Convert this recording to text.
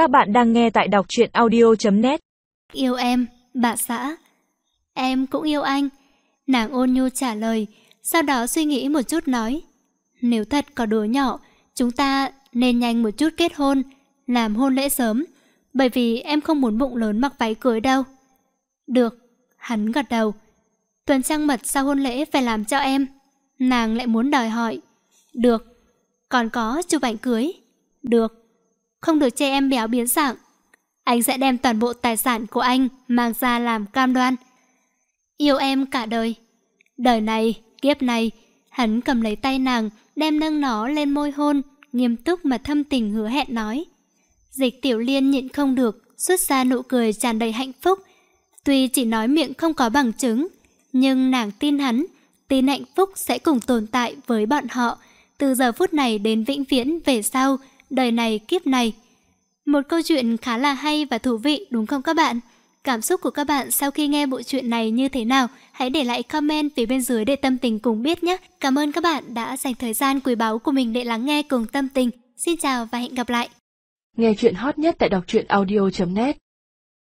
Các bạn đang nghe tại đọc truyện audio.net Yêu em, bà xã. Em cũng yêu anh. Nàng ôn nhu trả lời, sau đó suy nghĩ một chút nói. Nếu thật có đứa nhỏ, chúng ta nên nhanh một chút kết hôn, làm hôn lễ sớm, bởi vì em không muốn bụng lớn mặc váy cưới đâu. Được, hắn gật đầu. Tuần trăng mật sau hôn lễ phải làm cho em. Nàng lại muốn đòi hỏi. Được. Còn có chụp ảnh cưới. Được. Không được che em béo biến dạng. Anh sẽ đem toàn bộ tài sản của anh mang ra làm cam đoan. Yêu em cả đời. Đời này, kiếp này, hắn cầm lấy tay nàng, đem nâng nó lên môi hôn, nghiêm túc mà thâm tình hứa hẹn nói. Dịch tiểu liên nhịn không được, xuất ra nụ cười tràn đầy hạnh phúc. Tuy chỉ nói miệng không có bằng chứng, nhưng nàng tin hắn, tin hạnh phúc sẽ cùng tồn tại với bọn họ, từ giờ phút này đến vĩnh viễn về sau, đời này, kiếp này. Một câu chuyện khá là hay và thú vị, đúng không các bạn? Cảm xúc của các bạn sau khi nghe bộ truyện này như thế nào? Hãy để lại comment phía bên dưới để tâm tình cùng biết nhé. Cảm ơn các bạn đã dành thời gian quý báu của mình để lắng nghe cùng tâm tình. Xin chào và hẹn gặp lại. Nghe chuyện hot nhất tại đọc truyện audio.net